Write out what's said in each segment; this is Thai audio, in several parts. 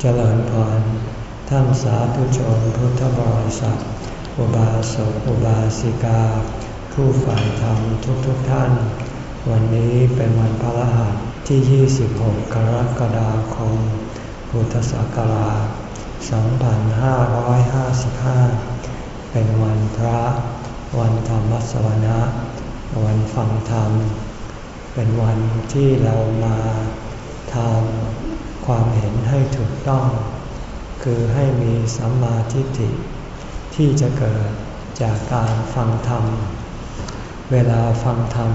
เจริญพรท่านสาธุชนพุทธบริษัท อุบาสกอุบาสิกา ผู้ฝ่ายธรรมทุกๆทท่าน วันนี้เป็นวันพระรหัสที่ 26 กรกฎาคม พุทธศักราช 2555 เป็นวันพระ วันธรรมสวนะ วันฟังธรรม เป็นวันที่เรามาทำ ความเห็นให้ถูกต้อง คือให้มีสัมมาทิฏฐิ ที่จะเกิดจากการฟังธรรม เวลาฟังธรรม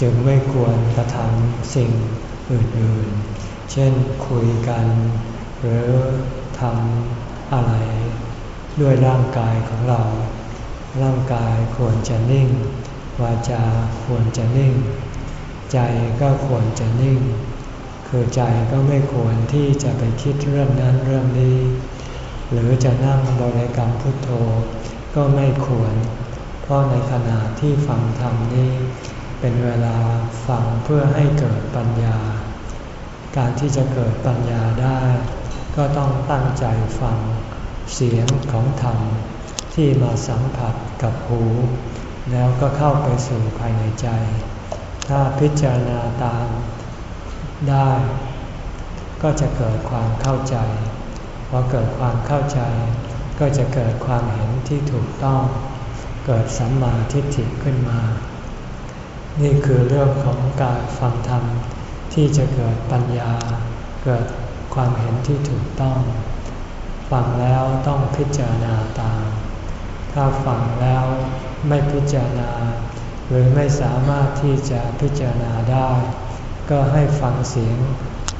จึงไม่ควรกระทำสิ่งอื่นๆ เช่นคุยกัน หรือทำอะไร ด้วยร่างกายของเรา ร่างกายควรจะนิ่ง วาจาควรจะนิ่ง ใจก็ควรจะนิ่ง คือใจก็ไม่ควรที่จะไปคิดเรื่องนั้นเรื่องนี้ หรือจะนั่งบริกรรมพุทโธ ก็ไม่ควร เพราะในขณะที่ฟังธรรมนี้ เป็นเวลาฟังเพื่อให้เกิดปัญญา การที่จะเกิดปัญญาได้ ก็ต้องตั้งใจฟังเสียงของธรรมที่มาสัมผัสกับหู แล้วก็เข้าไปสู่ภายในใจ ถ้าพิจารณาตาม ได้ ก็จะเกิดความเข้าใจพอเกิดความเข้าใจ ก็จะเกิดความเห็นที่ถูกต้อง เกิดสัมมาทิฏฐิขึ้นมา นี่คือเรื่องของการฟังธรรมที่จะเกิดปัญญา เกิดความเห็นที่ถูกต้อง ฟังแล้วต้องพิจารณาตาม ถ้าฟังแล้วไม่พิจารณา หรือไม่สามารถที่จะพิจารณาได้ ก็ให้ฟังเสียง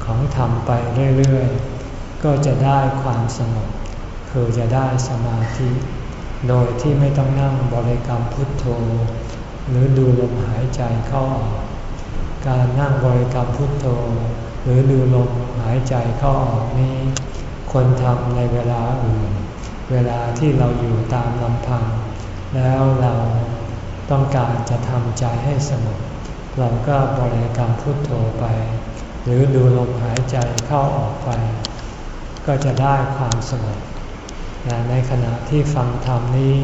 ของธรรมไปเรื่อยๆ ก็จะได้ความสงบ คือจะได้สมาธิ โดยที่ไม่ต้องนั่งบริกรรมพุทโธ หรือดูลมหายใจเข้าออก การนั่งบริกรรมพุทโธ หรือดูลมหายใจเข้าออกนี้ควรทำในเวลาอื่น เวลาที่เราอยู่ตามลำพัง แล้วเราต้องการจะทำใจให้สงบ เราก็บริกรรมพุทโธไป หรือดูลมหายใจเข้าออกไป ก็จะได้ความสงบแต่ในขณะที่ฟังธรรมนี้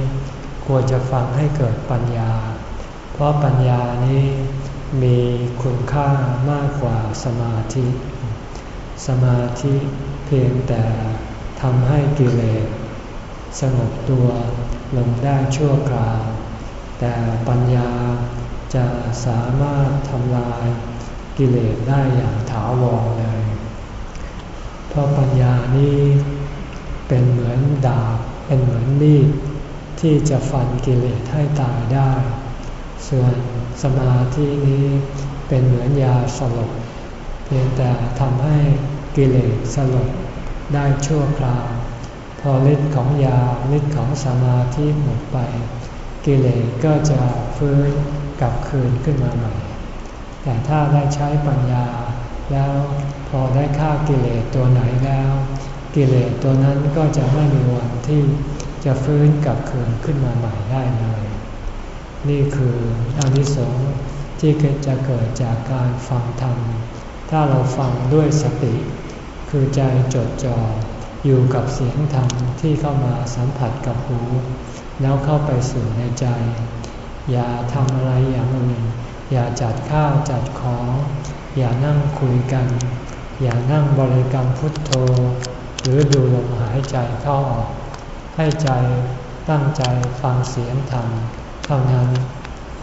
ควรจะฟังให้เกิดปัญญา เพราะปัญญานี้มีคุณค่ามากกว่าสมาธิ สมาธิเพียงแต่ทำให้กิเลสสงบตัวลงได้ชั่วคราว แต่ปัญญา จะสามารถทำลายกิเลสได้อย่างถาวรเลย เพราะปัญญานี้เป็นเหมือนดาบ เป็นเหมือนมีดที่จะฟันกิเลสให้ตายได้ ส่วนสมาธินี้เป็นเหมือนยาสลบ เพียงแต่ทำให้กิเลสสลบได้ชั่วคราว พอฤทธิ์ของยาฤทธิ์ของสมาธิหมดไป กิเลสก็จะฟื้น กลับคืนขึ้นมาใหม่ แต่ถ้าได้ใช้ปัญญา แล้วพอได้ฆ่ากิเลสตัวไหนแล้ว กิเลสตัวนั้นก็จะไม่มีวันที่จะฟื้นกลับคืนขึ้นมาใหม่ได้เลย นี่คืออนิสงส์ที่จะเกิดจากการฟังธรรม ถ้าเราฟังด้วยสติ คือใจจดจ่ออยู่กับเสียงธรรมที่เข้ามาสัมผัสกับหู แล้วเข้าไปสู่ในใจ อย่าทำอะไรอย่างอื่น อย่าจัดข้าวจัดของ อย่านั่งคุยกัน อย่านั่งบริกรรมพุทโธ หรือดูลมหายใจเข้าออก ให้ใจตั้งใจฟังเสียงธรรมเท่านั้น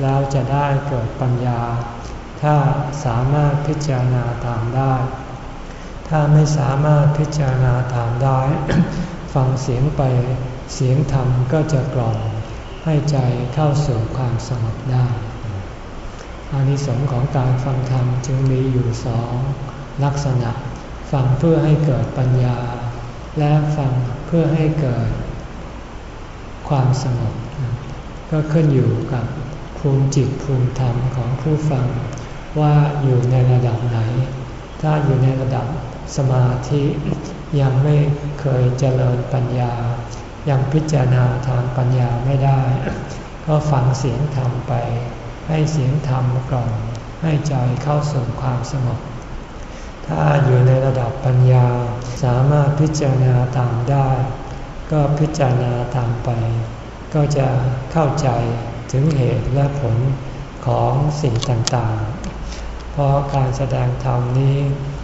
แล้วจะได้เกิดปัญญา ถ้าสามารถพิจารณาตามได้ ถ้าไม่สามารถพิจารณาตามได้ ฟังเสียงไปเสียงธรรมก็จะกล่อม ให้ใจเข้าสู่ความสงบได้อานิสงส์ของการฟังธรรมจึงมีอยู่สอง ลักษณะ ฟังเพื่อให้เกิดปัญญา และฟังเพื่อให้เกิด ความสงบ ก็ขึ้นอยู่กับภูมิจิตภูมิธรรมของผู้ฟัง ว่าอยู่ในระดับไหน ถ้าอยู่ในระดับสมาธิยังไม่เคยเจริญปัญญา ยังพิจารณาทางปัญญาไม่ได้ ก็ฟังเสียงธรรมไป ให้เสียงธรรมกล่อมให้ใจเข้าสู่ความสงบถ้าอยู่ในระดับปัญญาสามารถพิจารณาตามได้ ก็พิจารณาตามไป ก็จะเข้าใจถึงเหตุและผลของสิ่งต่างๆ เพราะการแสดงธรรมนี้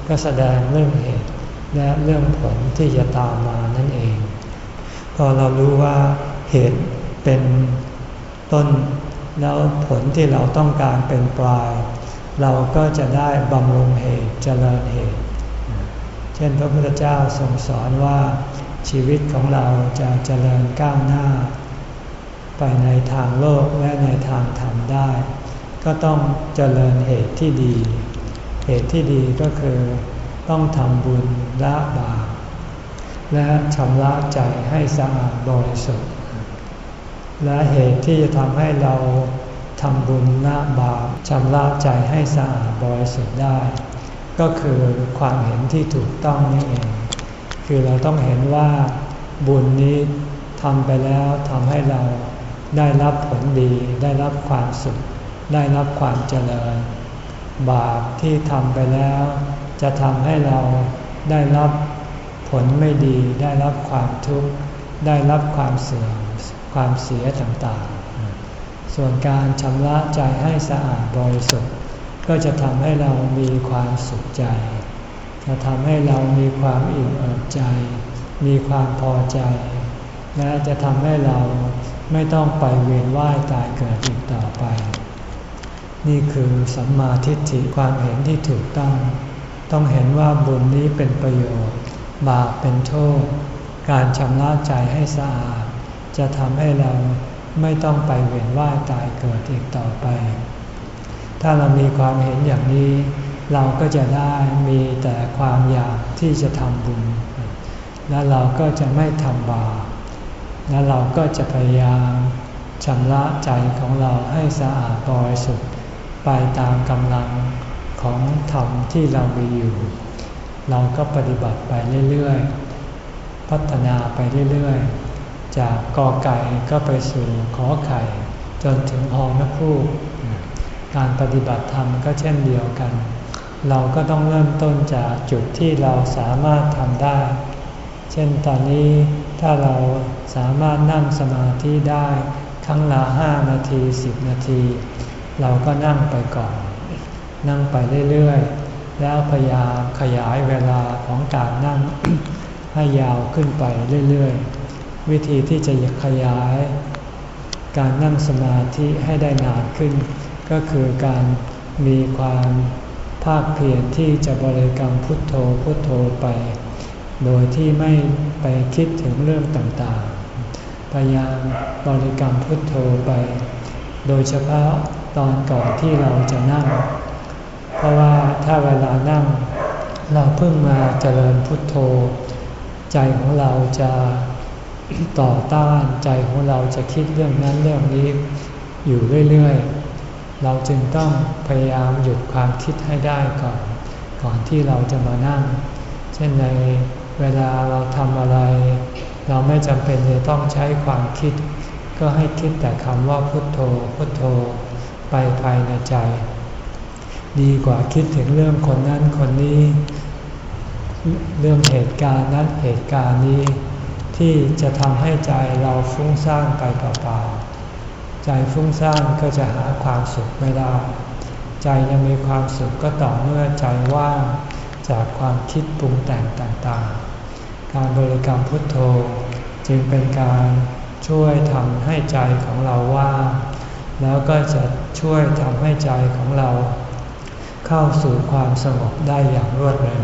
ก็แสดงเรื่องเหตุและเรื่องผลที่จะตามมานั่นเอง พอเรารู้ว่าเหตุเป็นต้น แล้วผลที่เราต้องการเป็นปลาย เราก็จะได้บำรุงเหตุเจริญเหตุ เช่นพระพุทธเจ้าทรงสอนว่าชีวิตของเราจะเจริญก้าวหน้า ไปในทางโลกและในทางธรรมได้ ก็ต้องเจริญเหตุที่ดี เหตุที่ดีก็คือต้องทำบุญละบาป และชำระใจให้สะอาดบริสุทธิ์ และเหตุที่จะทำให้เราทำบุญละบาปชำระใจให้สะอาดบริสุทธิ์ได้ ก็คือความเห็นที่ถูกต้องนี่เอง คือเราต้องเห็นว่าบุญนี้ทำไปแล้วทำให้เราได้รับผลดี ได้รับความสุข ได้รับความเจริญ บาปที่ทำไปแล้ว จะทำให้เราได้รับ ผลไม่ดีได้รับความทุกข์ได้รับความเสื่อมความเสียต่างๆ ส่วนการชำระใจให้สะอาดบริสุทธิ์ ก็จะทำให้เรามีความสุขใจ จะทำให้เรามีความอิ่มเอิบใจ มีความพอใจ และจะทำให้เราไม่ต้องไปเวียนว่ายตายเกิดอีกต่อไป นี่คือสัมมาทิฏฐิความเห็นที่ถูกต้อง ต้องเห็นว่าบุญนี้เป็นประโยชน์ บาปเป็นโทษ การชำระใจให้สะอาด จะทำให้เราไม่ต้องไปเวียนว่ายตายเกิดอีกต่อไป ถ้าเรามีความเห็นอย่างนี้ เราก็จะได้มีแต่ความอยากที่จะทำบุญ และเราก็จะไม่ทำบาป และเราก็จะพยายามชำระใจของเราให้สะอาดบริสุทธิ์ไปตามกำลังของธรรมที่เรามีอยู่ เราก็ปฏิบัติไปเรื่อยๆ พัฒนาไปเรื่อยๆ จากกอไก่ก็ไปสู่ขอไข่ จนถึงหอนกคูกการปฏิบัติธรรมก็เช่นเดียวกัน เราก็ต้องเริ่มต้นจากจุดที่เราสามารถทำได้ เช่นตอนนี้ถ้าเราสามารถนั่งสมาธิได้ครั้งละห้านาทีสิบนาที เราก็นั่งไปก่อน นั่งไปเรื่อยๆ แล้วพยายามขยายเวลาของการนั่งให้ยาวขึ้นไปเรื่อยๆ วิธีที่จะขยายการนั่งสมาธิให้ได้นานขึ้น ก็คือการมีความภาคเพียรที่จะบริกรรมพุทโธพุทโธไป โดยที่ไม่ไปคิดถึงเรื่องต่างๆ พยายามบริกรรมพุทโธไป โดยเฉพาะตอนก่อนที่เราจะนั่ง เพราะว่าถ้าเวลานั่งเราเพิ่งมาเจริญพุทโธ ใจของเราจะต่อต้านใจของเราจะคิดเรื่องนั้นเรื่องนี้อยู่เรื่อยๆ เราจึงต้องพยายามหยุดความคิดให้ได้ก่อน ก่อนที่เราจะมานั่ง เช่นในเวลาเราทำอะไร เราไม่จำเป็นจะต้องใช้ความคิด ก็ให้คิดแต่คำว่าพุทโธพุทโธ ไปภายในใจ ดีกว่าคิดถึงเรื่องคนนั้นคนนี้ เรื่องเหตุการณ์นั้นเหตุการณ์นี้ ที่จะทำให้ใจเราฟุ้งซ่านไปเปล่าๆใจฟุ้งซ่านก็จะหาความสุขไม่ได้ ใจจะมีความสุขก็ต่อเมื่อใจว่างจากความคิดปรุงแต่งต่างๆ การบริกรรมพุทโธ จึงเป็นการช่วยทำให้ใจของเราว่าง แล้วก็จะช่วยทำให้ใจของเรา เข้าสู่ความสงบได้อย่างรวดเร็ว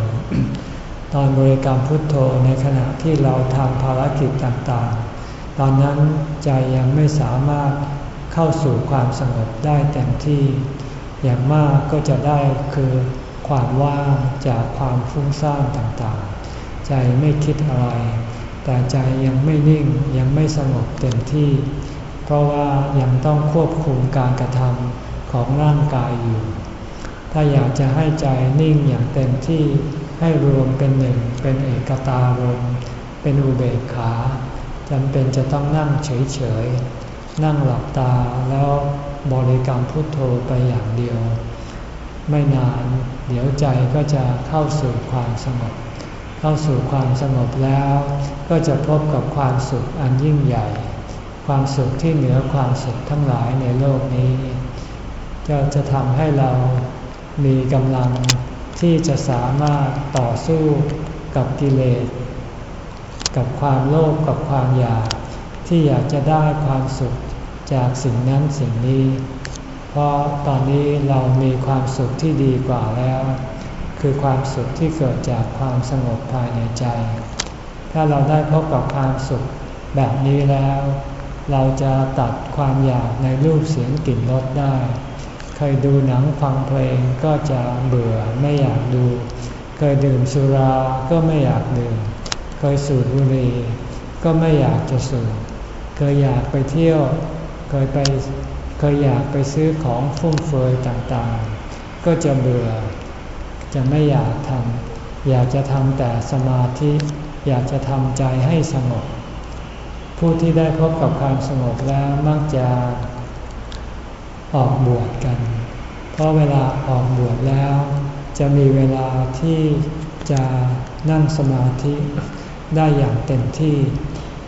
ตอนบริกรรมพุทโธในขณะที่เราทำภารกิจต่างๆ ตอนนั้นใจยังไม่สามารถเข้าสู่ความสงบได้เต็มที่ อย่างมากก็จะได้คือความว่างจากความฟุ้งซ่านต่างๆ ใจไม่คิดอะไร แต่ใจยังไม่นิ่งยังไม่สงบเต็มที่ เพราะว่ายังต้องควบคุมการกระทำของร่างกายอยู่ ถ้าอยากจะให้ใจนิ่งอย่างเต็มที่ให้รวมเป็นหนึ่งเป็นเอกตารมเป็นอุเบกขาจำเป็นจะต้องนั่งเฉยๆ นั่งหลับตาแล้วบริกรรมพุทโธไปอย่างเดียว ไม่นานเดี๋ยวใจก็จะเข้าสู่ความสงบ เข้าสู่ความสงบแล้วก็จะพบกับความสุขอันยิ่งใหญ่ ความสุขที่เหนือความสุขทั้งหลายในโลกนี้ก็จะทำให้เรา มีกำลังที่จะสามารถต่อสู้กับกิเลส กับความโลภกับความอยาก ที่อยากจะได้ความสุขจากสิ่งนั้นสิ่งนี้ เพราะตอนนี้เรามีความสุขที่ดีกว่าแล้ว คือความสุขที่เกิดจากความสงบภายในใจ ถ้าเราได้พบกับความสุขแบบนี้แล้ว เราจะตัดความอยากในรูปเสียงกลิ่นรสได้ เคยดูหนังฟังเพลงก็จะเบื่อไม่อยากดู เคยดื่มสุราก็ไม่อยากดื่ม เคยสูบบุหรี่ก็ไม่อยากจะสูบ เคยอยากไปเที่ยว เคยไป เคยอยากไปซื้อของฟุ่มเฟือยต่างๆ ก็จะเบื่อ จะไม่อยากทำ อยากจะทำแต่สมาธิ อยากจะทำใจให้สงบ ผู้ที่ได้พบกับความสงบแล้วมักจะ ออกบวชกัน เพราะเวลาออกบวชแล้ว จะมีเวลาที่จะนั่งสมาธิได้อย่างเต็มที่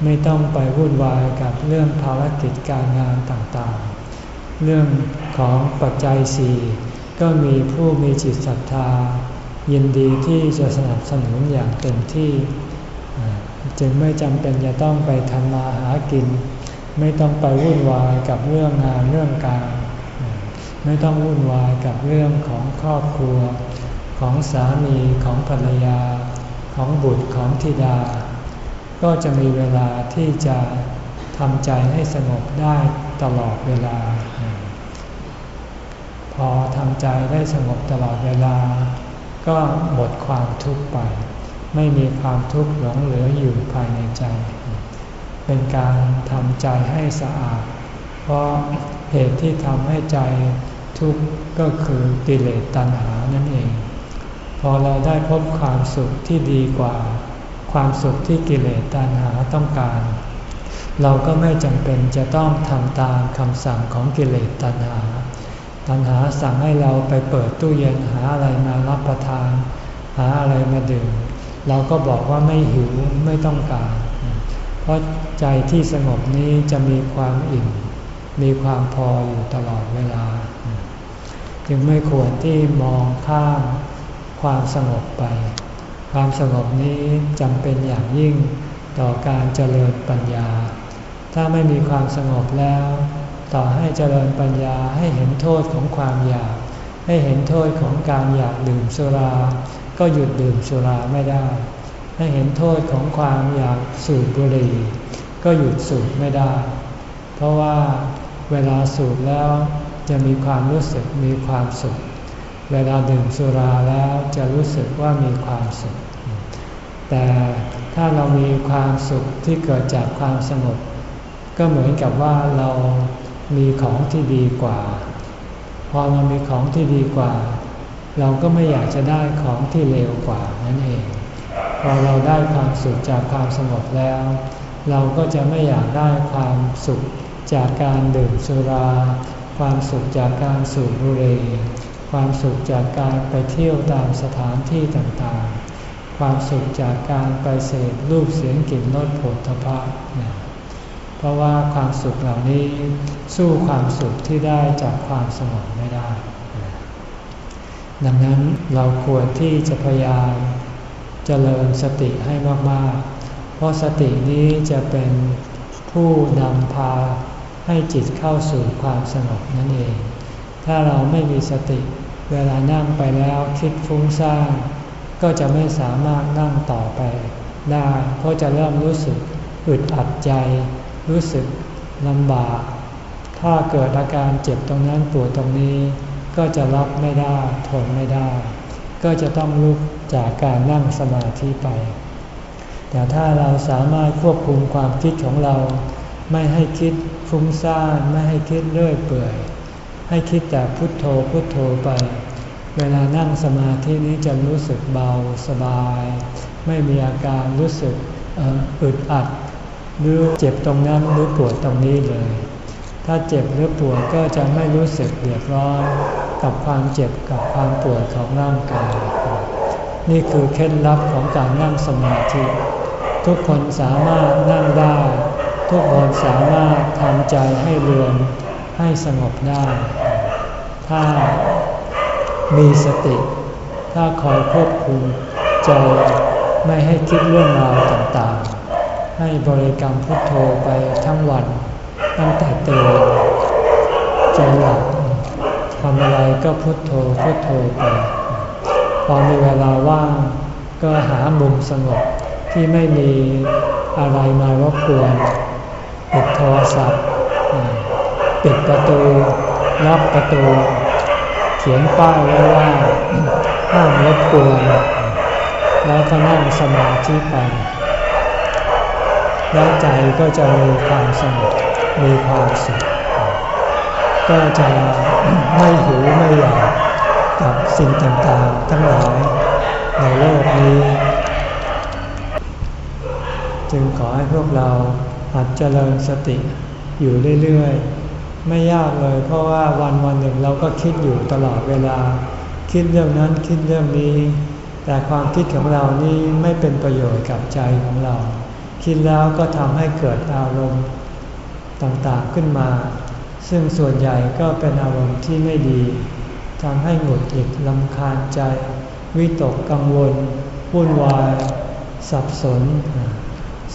ไม่ต้องไปวุ่นวายกับเรื่องภารกิจการงานต่างๆ เรื่องของปัจจัยสี่ก็มีผู้มีจิตศรัทธา ยินดีที่จะสนับสนุนอย่างเต็มที่ จึงไม่จำเป็นจะต้องไปทำมาหากิน ไม่ต้องไปวุ่นวายกับเรื่องงานเรื่องการ ไม่ต้องวุ่นวายกับเรื่องของครอบครัว ของสามีของภรรยา ของบุตรของธิดา ก็จะมีเวลาที่จะทำใจให้สงบได้ตลอดเวลา พอทำใจได้สงบตลอดเวลา ก็หมดความทุกข์ไป ไม่มีความทุกข์หลงเหลืออยู่ภายในใจ เป็นการทำใจให้สะอาด เพราะ เหตุที่ทำให้ใจทุกข์ก็คือกิเลสตัณหานั่นเอง พอเราได้พบความสุขที่ดีกว่า ความสุขที่กิเลสตัณหาต้องการ เราก็ไม่จำเป็นจะต้องทำตามคำสั่งของกิเลสตัณหา ตัณหาสั่งให้เราไปเปิดตู้เย็นหาอะไรมารับประทาน หาอะไรมาดื่ม เราก็บอกว่าไม่หิวไม่ต้องการ เพราะใจที่สงบนี้จะมีความอิ่ม มีความพออยู่ตลอดเวลา จึงไม่ควรที่มองข้ามความสงบไป ความสงบนี้จำเป็นอย่างยิ่งต่อการเจริญปัญญา ถ้าไม่มีความสงบแล้ว ต่อให้เจริญปัญญาให้เห็นโทษของความอยาก ให้เห็นโทษของการอยากดื่มสุรา ก็หยุดดื่มสุราไม่ได้ ให้เห็นโทษของความอยากสูบบุหรี่ ก็หยุดสูบไม่ได้ เพราะว่า เวลาสูบแล้วจะมีความรู้สึกมีความสุข เวลาดื่มสุราแล้วจะรู้สึกว่ามีความสุข แต่ถ้าเรามีความสุขที่เกิดจากความสงบก็เหมือนกับว่าเรามีของที่ดีกว่า พอเรามีของที่ดีกว่า เราก็ไม่อยากจะได้ของที่เลวกว่านั่นเอง พอเราได้ความสุขจากความสงบแล้ว เราก็จะไม่อยากได้ความสุข จากการดื่มสุรา ความสุขจากการสูบบุหรี่ความสุขจากการไปเที่ยวตามสถานที่ต่างๆ ความสุขจากการไปเสพรูปเสียงกลิ่นรสผลทพะเพราะว่าความสุขเหล่านี้สู้ความสุขที่ได้จากความสงบไม่ได้ ดังนั้นเราควรที่จะพยายามเจริญสติให้มากๆ เพราะสตินี้จะเป็นผู้นำพา ให้จิตเข้าสู่ความสงบนั่นเอง ถ้าเราไม่มีสติ เวลานั่งไปแล้วคิดฟุ้งซ่านก็จะไม่สามารถนั่งต่อไปได้เพราะจะเริ่มรู้สึกอึดอัดใจ รู้สึกลำบาก ถ้าเกิดอาการเจ็บตรงนั้นปวดตรงนี้ ก็จะรับไม่ได้ทนไม่ได้ ก็จะต้องลุกจากการนั่งสมาธิไป แต่ถ้าเราสามารถควบคุมความคิดของเรา ไม่ให้คิดฟุ้งซ่านไม่ให้คิดเลื่อยเปื่อย ให้คิดแต่พุทโธพุทโธไป เวลานั่งสมาธินี้จะรู้สึกเบาสบาย ไม่มีอาการรู้สึกอึดอัดหรือเจ็บตรงนั้นหรือปวดตรงนี้เลย ถ้าเจ็บหรือปวดก็จะไม่รู้สึกเดือดร้อนกับความเจ็บกับความปวดของร่างกาย นี่คือเคล็ดลับของการนั่งสมาธิ ทุกคนสามารถนั่งได้ ทุกคนสามารถทำใจให้เรวมให้สงบได้ ถ้ามีสติ ถ้าคอยควบคุมใจไม่ให้คิดเรื่องราวต่างๆ ให้บริกรรมพุทโธไปทั้งวัน ตั้งแต่ตื่นจนหลับทำอะไรก็พุทโธพุทโธไป พอมีเวลาว่างก็หามุมสงบที่ไม่มีอะไรมารบกวน ปิดโทรศัพท์ ปิดประตู ล็อกประตู เขียนป้ายไว้ว่าห้ามรบกวนแล้วก็นั่งสมาธิไปแล้วใจก็จะมีความสงบมีความสุขก็จะไม่หิวไม่อยากกับสิ่งต่างๆ ทั้งหลายในโลกนี้ จึงขอให้พวกเรา หัดเจริญสติอยู่เรื่อยๆ ไม่ยากเลยเพราะว่าวันวันหนึ่งเราก็คิดอยู่ตลอดเวลา คิดเรื่องนั้นคิดเรื่องนี้ แต่ความคิดของเรานี่ไม่เป็นประโยชน์กับใจของเรา คิดแล้วก็ทำให้เกิดอารมณ์ต่างๆขึ้นมา ซึ่งส่วนใหญ่ก็เป็นอารมณ์ที่ไม่ดีทำให้หงุดหงิดลำคาญใจ วิตกกังวลวุ่นวาย สับสน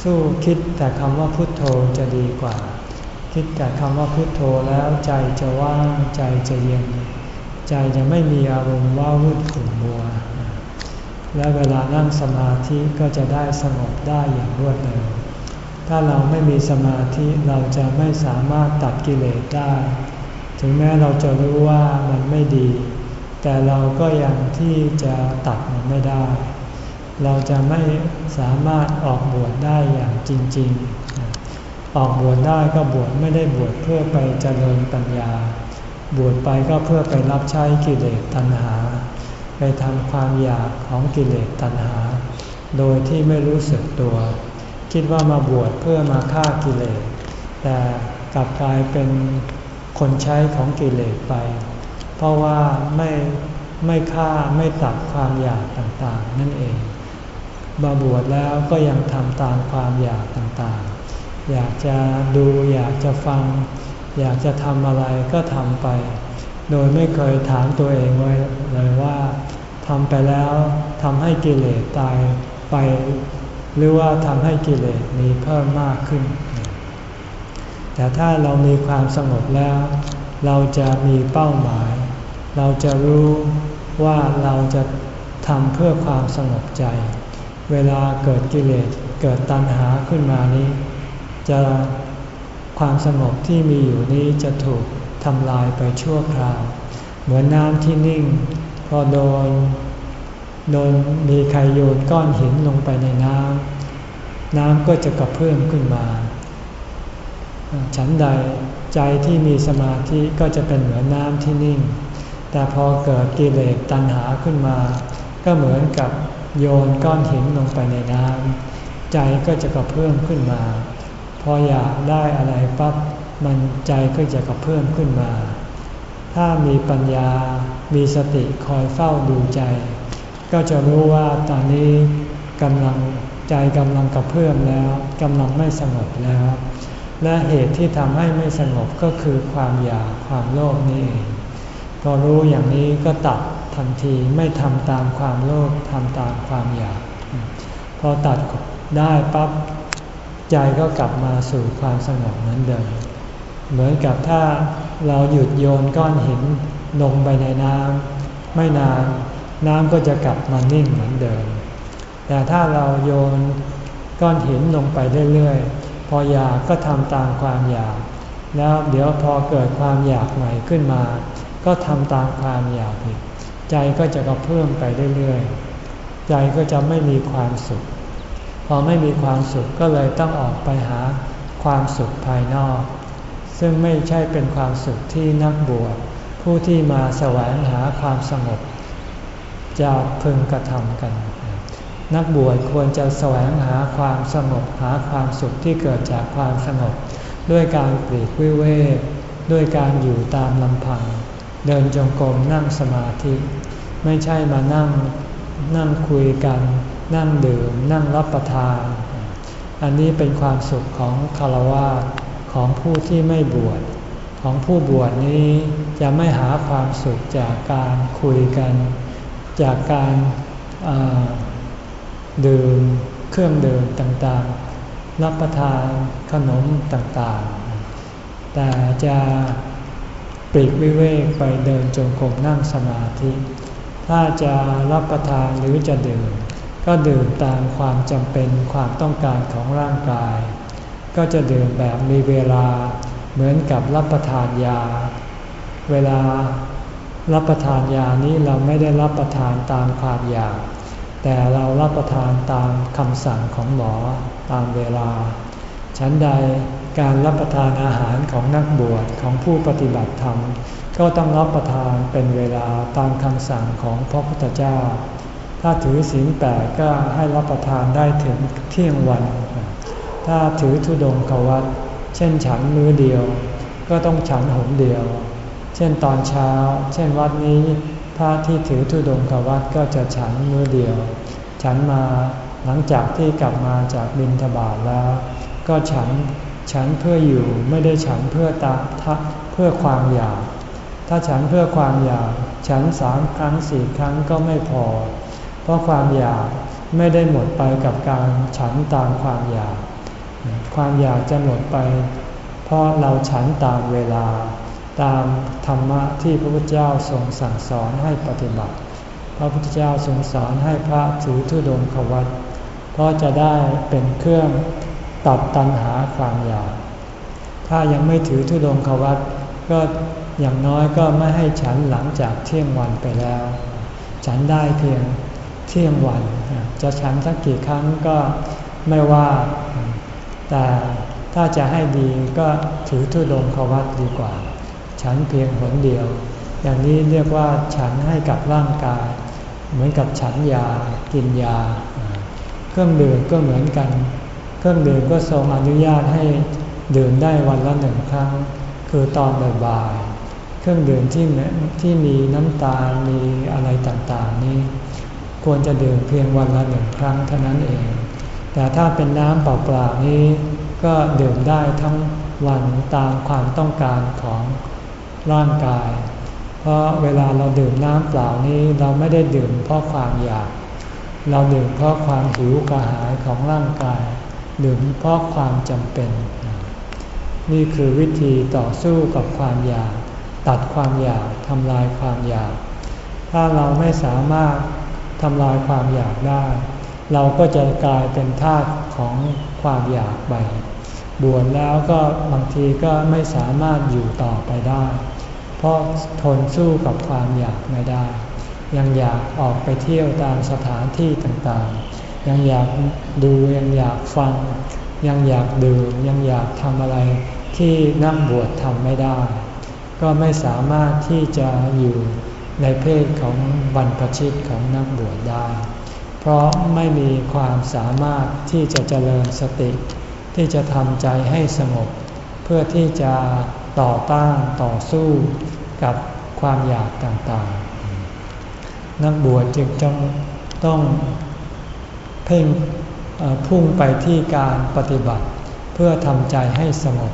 สู้คิดแต่คำว่าพุทโธจะดีกว่า คิดแต่คำว่าพุทโธแล้วใจจะว่างใจจะเย็น ใจจะไม่มีอารมณ์ว่าวุ่นขุ่นมัว และเวลานั่งสมาธิก็จะได้สงบได้อย่างรวดเร็ว ถ้าเราไม่มีสมาธิเราจะไม่สามารถตัดกิเลสได้ ถึงแม้เราจะรู้ว่ามันไม่ดี แต่เราก็ยังที่จะตัดมันไม่ได้ เราจะไม่สามารถออกบวชได้อย่างจริง ๆ ออกบวชได้ก็บวชไม่ได้บวชเพื่อไปเจริญปัญญา บวชไปก็เพื่อไปรับใช้กิเลสตัณหา ไปทำความอยากของกิเลสตัณหา โดยที่ไม่รู้สึกตัว คิดว่ามาบวชเพื่อมาฆ่ากิเลส แต่กลับกลายเป็นคนใช้ของกิเลสไป เพราะว่าไม่ไม่ฆ่าไม่ตัดความอยากต่างๆ นั่นเอง มาบวชแล้วก็ยังทำตามความอยากต่างๆ อยากจะดูอยากจะฟัง อยากจะทำอะไรก็ทำไป โดยไม่เคยถามตัวเองไว้เลยว่าทำไปแล้วทำให้กิเลสตายไป หรือว่าทำให้กิเลสมีเพิ่มมากขึ้น แต่ถ้าเรามีความสงบแล้ว เราจะมีเป้าหมาย เราจะรู้ว่าเราจะทำเพื่อความสงบใจ เวลาเกิดกิเลสเกิดตัณหาขึ้นมานี้ จะความสงบที่มีอยู่นี้จะถูกทำลายไปชั่วคราว เหมือนน้ำที่นิ่ง พอโดนโดนมีใครโยนก้อนหินลงไปในน้ำน้ำก็จะกระเพื่อมขึ้นมา ฉันใดใจที่มีสมาธิก็จะเป็นเหมือนน้ำที่นิ่ง แต่พอเกิดกิเลสตัณหาขึ้นมา ก็เหมือนกับ โยนก้อนหินลงไปในน้ำใจก็จะกระเพื่อมขึ้นมา พออยากได้อะไรปั๊บมันใจก็จะกระเพื่อมขึ้นมา ถ้ามีปัญญา มีสติคอยเฝ้าดูใจ ก็จะรู้ว่าตอนนี้กำลังใจกำลังกระเพื่อมแล้วกำลังไม่สงบแล้ว และเหตุที่ทำให้ไม่สงบก็คือความอยากความโลภนี่พอรู้อย่างนี้ก็ตัด ทันทีไม่ทำตามความโลภทำตามความอยาก พอตัดได้ปั๊บใจก็กลับมาสู่ความสงบเหมือนเดิม เหมือนกับถ้าเราหยุดโยนก้อนหินลงไปในน้ำไม่นานน้ำก็จะกลับมานิ่งเหมือนเดิม แต่ถ้าเราโยนก้อนหินลงไปเรื่อยๆ พออยากก็ทำตามความอยาก แล้วเดี๋ยวพอเกิดความอยากใหม่ขึ้นมา ก็ทำตามความอยากอีก ใจก็จะกระเพิ่มไปเรื่อยๆ ใจก็จะไม่มีความสุข พอไม่มีความสุขก็เลยต้องออกไปหาความสุขภายนอก ซึ่งไม่ใช่เป็นความสุขที่นักบวชผู้ที่มาแสวงหาความสงบ จะพึงกระทำกัน นักบวชควรจะแสวงหาความสงบหาความสุขที่เกิดจากความสงบ ด้วยการปลีกวิเวกด้วยการอยู่ตามลำพัง เดินจงกรมนั่งสมาธิ ไม่ใช่มานั่งนั่งคุยกัน นั่งดื่ม นั่งรับประทาน อันนี้เป็นความสุขของคารวะของผู้ที่ไม่บวชของผู้บวชนี้จะไม่หาความสุขจากการคุยกัน จากการดื่มเครื่องดื่มต่างๆ รับประทานขนมต่างๆ แต่จะปลีกวิเวกไปเดินจงกรมนั่งสมาธิ ถ้าจะรับประทานหรือจะดื่ม ก็ดื่มตามความจำเป็นความต้องการของร่างกาย ก็จะดื่มแบบมีเวลาเหมือนกับรับประทานยา เวลารับประทานยานี้เราไม่ได้รับประทานตามความอยาก แต่เรารับประทานตามคำสั่งของหมอตามเวลา ฉันใดการรับประทานอาหารของนักบวชของผู้ปฏิบัติธรรม ก็ต้องรับประทานเป็นเวลาตามคำสั่งของพระพุทธเจ้า ถ้าถือศีลแปดก็ให้รับประทานได้ถึงเที่ยงวัน ถ้าถือธุดงควัตเช่นฉันมื้อเดียว ก็ต้องฉันหนเดียว เช่นตอนเช้า เช่นวัดนี้พระที่ถือธุดงควัตก็จะฉันมื้อเดียว ฉันมาหลังจากที่กลับมาจากบินทบาทแล้ว ก็ฉันฉันเพื่ออยู่ไม่ได้ฉันเพื่อตาทัเพื่อความอยาก ถ้าฉันเพื่อความอยาก ฉันสามครั้งสี่ครั้งก็ไม่พอ เพราะความอยากไม่ได้หมดไปกับการฉันตามความอยาก ความอยากจะหมดไป เพราะเราฉันตามเวลา ตามธรรมะที่พระพุทธเจ้าทรงสั่งสอนให้ปฏิบัติ พระพุทธเจ้าทรงสอนให้พระถือธุดงควัตเพราะจะได้เป็นเครื่องตัดตัณหาความอยาก ถ้ายังไม่ถือทุดงควัตก็ อย่างน้อยก็ไม่ให้ฉันหลังจากเที่ยงวันไปแล้ว ฉันได้เพียงเที่ยงวัน จะฉันสักกี่ครั้งก็ไม่ว่า แต่ถ้าจะให้ดีก็ถือทุดงควัตดีกว่า ฉันเพียงหนเดียว อย่างนี้เรียกว่าฉันให้กับร่างกาย เหมือนกับฉันยากินยา เครื่องดื่มก็เหมือนกัน เครื่องดื่มก็ทรงอนุญาตให้ดื่มได้วันละหนึ่งครั้ง คือตอนบ่าย เครื่องดื่มที่ที่มีน้ำตาลมีอะไรต่างๆนี้ ควรจะดื่มเพียงวันละหนึ่งครั้งเท่านั้นเอง แต่ถ้าเป็นน้ำเปล่าๆนี้ ก็ดื่มได้ทั้งวันตามความต้องการของร่างกาย เพราะเวลาเราดื่มน้ำเปล่านี้เราไม่ได้ดื่มเพราะความอยาก เราดื่มเพราะความหิวกระหายของร่างกาย ดื่มเพราะความจำเป็น นี่คือวิธีต่อสู้กับความอยาก ตัดความอยากทำลายความอยาก ถ้าเราไม่สามารถทำลายความอยากได้ เราก็จะกลายเป็นทาสของความอยากไป บวชแล้วก็บางทีก็ไม่สามารถอยู่ต่อไปได้ เพราะทนสู้กับความอยากไม่ได้ ยังอยากออกไปเที่ยวตามสถานที่ต่างๆ ยังอยากดูยังอยากฟัง ยังอยากดื่มยังอยากทำอะไรที่นักบวชทำไม่ได้ ก็ไม่สามารถที่จะอยู่ในเพศของบรรพชิตของนักบวชได้ เพราะไม่มีความสามารถที่จะเจริญสติ ที่จะทำใจให้สงบ เพื่อที่จะต่อต้านต่อสู้กับความอยากต่างๆ นักบวชจึงจงต้องเพ่งพุ่งไปที่การปฏิบัติ เพื่อทำใจให้สงบ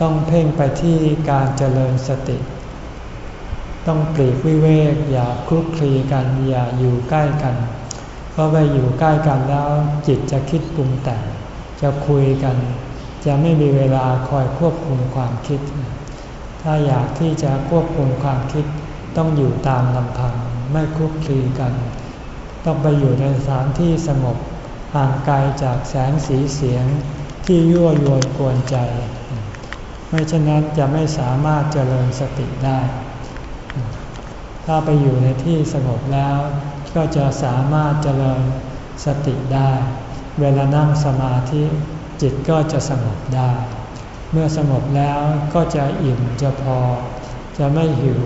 ต้องเพ่งไปที่การเจริญสติ ต้องปลีกวิเวกอย่าคลุกคลีกันอย่าอยู่ใกล้กัน เพราะไปอยู่ใกล้กันแล้วจิตจะคิดปรุงแต่งจะคุยกัน จะไม่มีเวลาคอยควบคุมความคิด ถ้าอยากที่จะควบคุมความคิด ต้องอยู่ตามลำพังไม่คลุกคลีกัน ต้องไปอยู่ในสถานที่สงบห่างไกลจากแสงสีเสียงที่ยั่วยวนกวนใจ ไม่เช่นนั้นจะไม่สามารถเจริญสติได้ ถ้าไปอยู่ในที่สงบแล้วก็จะสามารถเจริญสติได้ เวลานั่งสมาธิจิตก็จะสงบได้ เมื่อสงบแล้วก็จะอิ่มจะพอ จะไม่หิว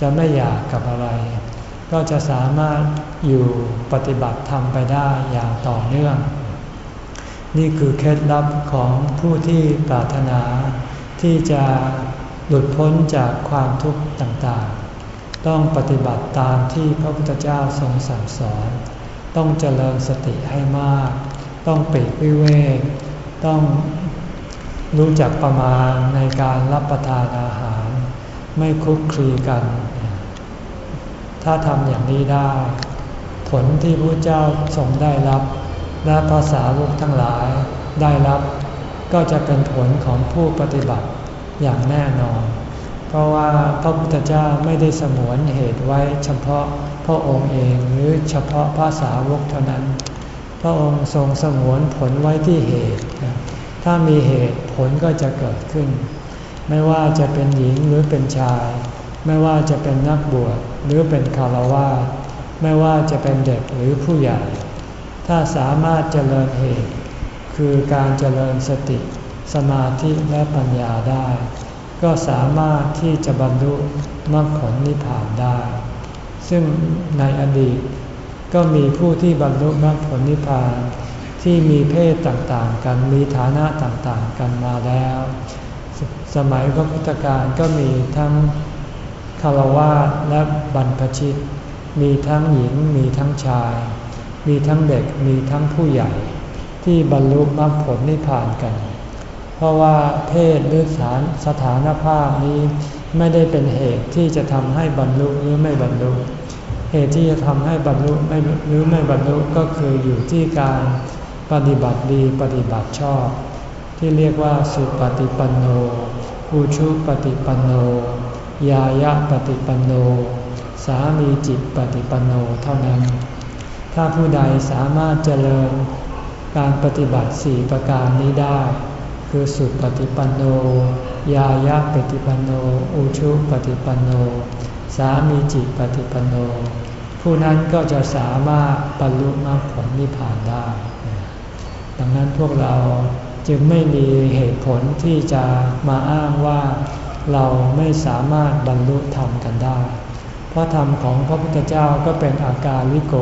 จะไม่อยากกับอะไร ก็จะสามารถอยู่ปฏิบัติธรรมไปได้อย่างต่อเนื่อง นี่คือเคล็ดลับของผู้ที่ปรารถนา ที่จะหลุดพ้นจากความทุกข์ต่างๆ ต้องปฏิบัติตามที่พระพุทธเจ้าทรงสั่งสอน ต้องเจริญสติให้มาก ต้องปิดวิเวก ต้องรู้จักประมาณในการรับประทานอาหาร ไม่คุกคลีกัน ถ้าทำอย่างนี้ได้ ผลที่พระเจ้าทรงได้รับ และภาษาวุกทั้งหลายได้รับ ก็จะเป็นผลของผู้ปฏิบัติอย่างแน่นอน เพราะว่าพระพุทธเจ้าไม่ได้สมวนเหตุไว้เฉพาะพระองค์เองหรือเฉพาะภาษาวกเท่านั้น พระองค์ทรงสมวนผลไว้ที่เหตุ ถ้ามีเหตุผลก็จะเกิดขึ้น ไม่ว่าจะเป็นหญิงหรือเป็นชาย ไม่ว่าจะเป็นนักบวชหรือเป็นคารวะไม่ว่าจะเป็นเด็กหรือผู้ใหญ่ ถ้าสามารถเจริญเหตุ คือการเจริญสติ สมาธิและปัญญาได้ ก็สามารถที่จะบรรลุมรรคผลนิพพานได้ ซึ่งในอดีต ก็มีผู้ที่บรรลุมรรคผลนิพพานที่มีเพศต่างๆ กันมีฐานะต่างๆ กันมาแล้ว สมัยพระพุทธการก็มีทั้งคารวะและบรรพชิต มีทั้งหญิงมีทั้งชาย มีทั้งเด็กมีทั้งผู้ใหญ่ ที่บรรลุมรรคผลนิพพานกัน เพราะว่าเพศหรือสถานสถานภาพนี้ไม่ได้เป็นเหตุที่จะทำให้บรรลุหรือไม่บรรลุ เหตุที่จะทำให้บรรลุไม่หรือไม่บรรลุก็คืออยู่ที่การปฏิบัติดีปฏิบัติชอบ ที่เรียกว่าสุปฏิปันโนอุชุปฏิปันโน ยายะปฏิปันโน สามีจิตปฏิปันโนเท่านั้น ถ้าผู้ใดสามารถเจริญ การปฏิบัติสี่ประการนี้ได้ คือสุปฏิปันโน ยายะปฏิปันโน อุชุปฏิปันโน สามีจิปฏิปันโน ผู้นั้นก็จะสามารถบรรลุมรรคผลนิพพานได้ ดังนั้นพวกเราจึงไม่มีเหตุผลที่จะมาอ้างว่าเราไม่สามารถบรรลุธรรมกันได้ เพราะธรรมของพระพุทธเจ้าก็เป็นอาการลิโก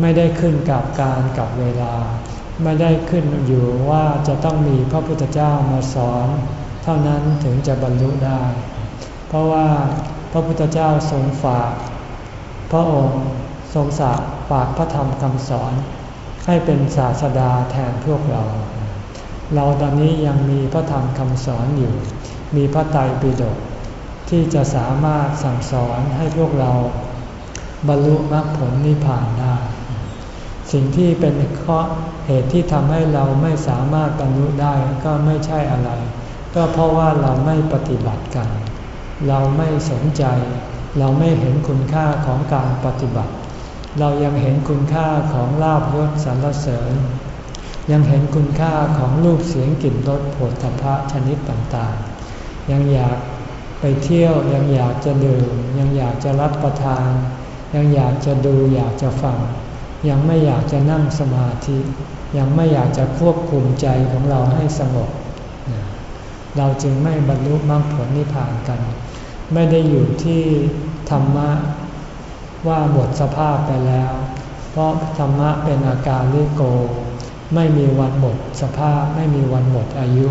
ไม่ได้ขึ้นกับการกับเวลา ไม่ได้ขึ้นอยู่ว่าจะต้องมีพระพุทธเจ้ามาสอน เท่านั้นถึงจะบรรลุได้ เพราะว่าพระพุทธเจ้าทรงฝาก พระองค์ทรงสาฝากพระธรรมคำสอน ให้เป็นศาสดาแทนพวกเรา เราตอนนี้ยังมีพระธรรมคำสอนอยู่ มีพระไตรปิฎกที่จะสามารถสั่งสอนให้พวกเราบรรลุมรรคผลนิพพานได้ สิ่งที่เป็นข้อเหตุที่ทำให้เราไม่สามารถบรรลุได้ก็ไม่ใช่อะไร ก็เพราะว่าเราไม่ปฏิบัติกัน เราไม่สนใจ เราไม่เห็นคุณค่าของการปฏิบัติ เรายังเห็นคุณค่าของลาบยศสรรเสริญ ยังเห็นคุณค่าของรูปเสียงกลิ่นรสผลทพะชนิดต่างๆ ยังอยากไปเที่ยวยังอยากจะดื่มยังอยากจะรับประทาน ยังอยากจะดูอยากจะฟัง ยังไม่อยากจะนั่งสมาธิ ยังไม่อยากจะควบคุมใจของเราให้สงบ เราจึงไม่บรรลุมรรคผลนิพพานกัน ไม่ได้อยู่ที่ธรรมะว่าหมดสภาพไปแล้ว เพราะธรรมะเป็นอาการลิโก ไม่มีวันหมดสภาพไม่มีวันหมดอายุ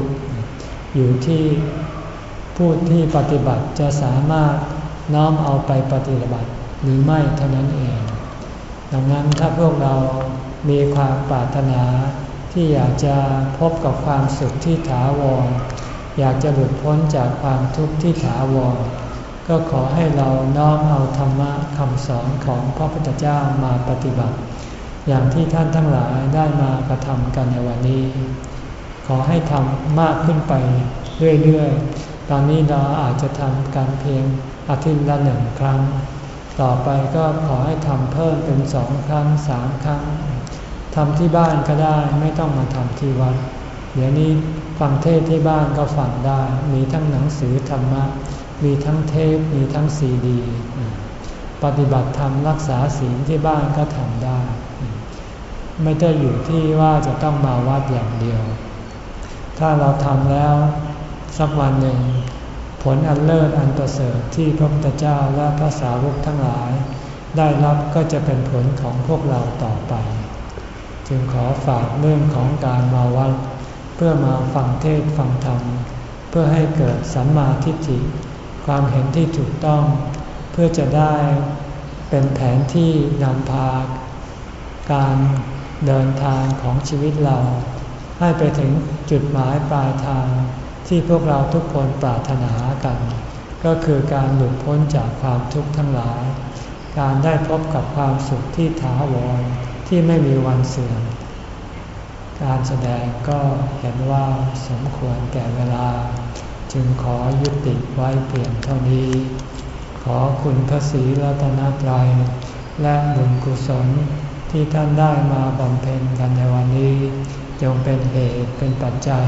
อยู่ที่ผู้ที่ปฏิบัติจะสามารถน้อมเอาไปปฏิบัติหรือไม่เท่านั้นเอง ดังนั้นถ้าพวกเรามีความปรารถนาที่อยากจะพบกับความสุขที่ถาวร อยากจะหลุดพ้นจากความทุกข์ที่ถาวร ก็ขอให้เราน้อมเอาธรรมะคำสอนของพระพุทธเจ้ามาปฏิบัติ อย่างที่ท่านทั้งหลายได้มากระทำกันในวันนี้ ขอให้ทำมากขึ้นไปเรื่อยๆ ตอนนี้เราอาจจะทำการเพียงอาทิตย์ละหนึ่งครั้ง ต่อไปก็ขอให้ทำเพิ่มเป็นสองครั้งสามครั้งทำที่บ้านก็ได้ไม่ต้องมาทำที่วัด เดี๋ยวนี้ฟังเทศที่บ้านก็ฟังได้ มีทั้งหนังสือธรรมะ มีทั้งเทปมีทั้งซีดี ปฏิบัติธรรมรักษาศีลที่บ้านก็ทำได้ ไม่ได้อยู่ที่ว่าจะต้องมาวัดอย่างเดียว ถ้าเราทำแล้วสักวันหนึ่ง ผลอันเลิศอันประเสริฐที่พระพุทธเจ้าและพระสาวกทั้งหลาย ได้รับก็จะเป็นผลของพวกเราต่อไป จึงขอฝากเรื่องของการมาวัดเพื่อมาฟังเทศฟังธรรม เพื่อให้เกิดสัมมาทิฏฐิ ความเห็นที่ถูกต้อง เพื่อจะได้เป็นแผนที่นำพา การเดินทางของชีวิตเรา ให้ไปถึงจุดหมายปลายทาง ที่พวกเราทุกคนปรารถนากัน ก็คือการหลุดพ้นจากความทุกข์ทั้งหลาย การได้พบกับความสุขที่ถาวรที่ไม่มีวันเสื่อม การแสดงก็เห็นว่าสมควรแก่เวลา จึงขอยุติไว้เพียงเท่านี้ ขอคุณพระศรีรัตนตรัยและบุญกุศลที่ท่านได้มาบำเพ็ญกันในวันนี้ จงเป็นเหตุเป็นปัจจัย